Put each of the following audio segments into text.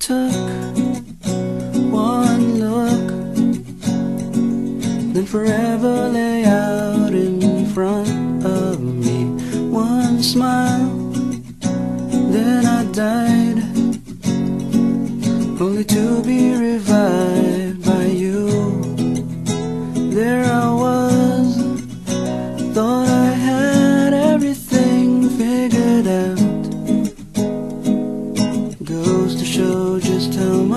took one look, then forever lay out in front of me. One smile, then I died, only to be revived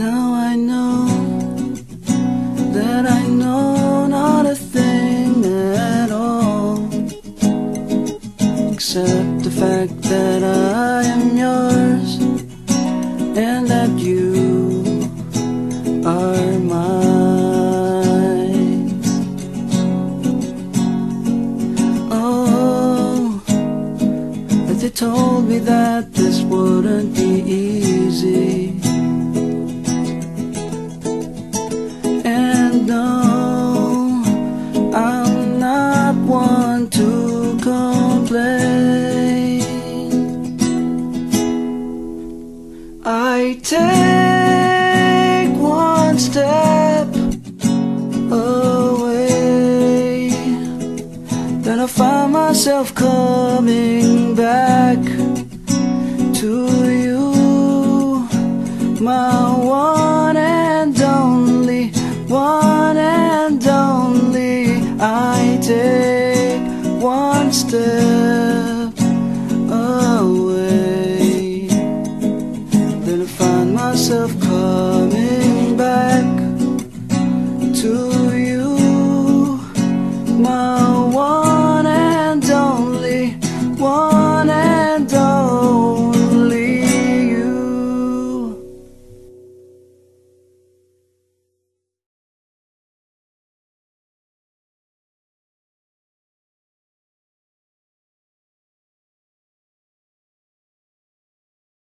Now I know that I know not a thing at all except the fact that I am yours and that you are mine. Oh, they told me that this wouldn't be easy. No, I'm not one to complain. I take one step away, then I find myself coming back to you, my one step away. Then I find myself coming back.